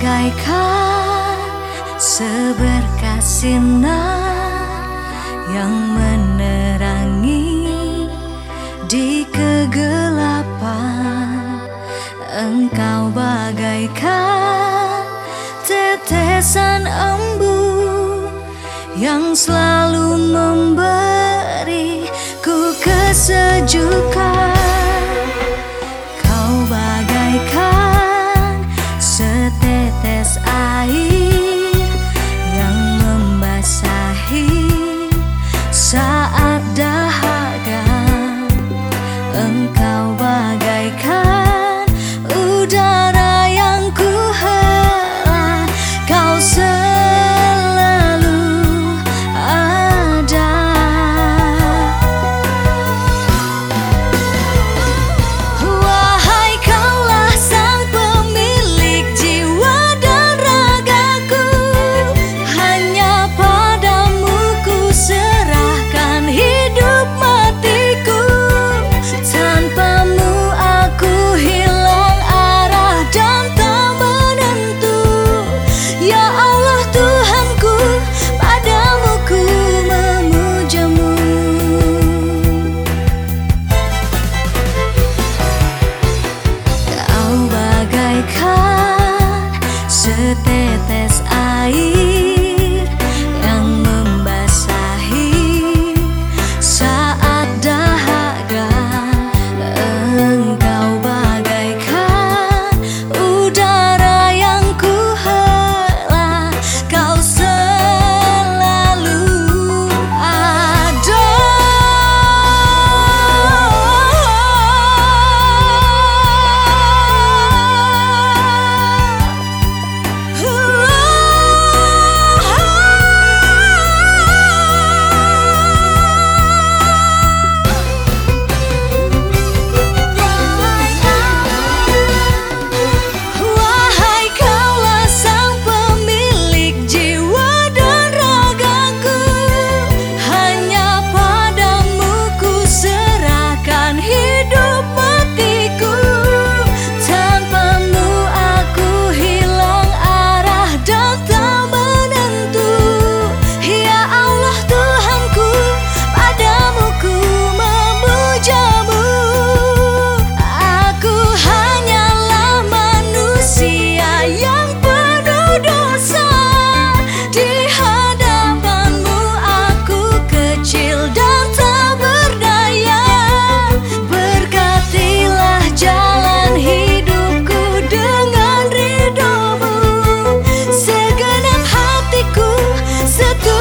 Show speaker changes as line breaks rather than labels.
bagaikan seberkas sinar yang menerangi di kegelapan. Engkau bagaikan tetesan embun yang selalu memberiku kesejukan metes ahí. ず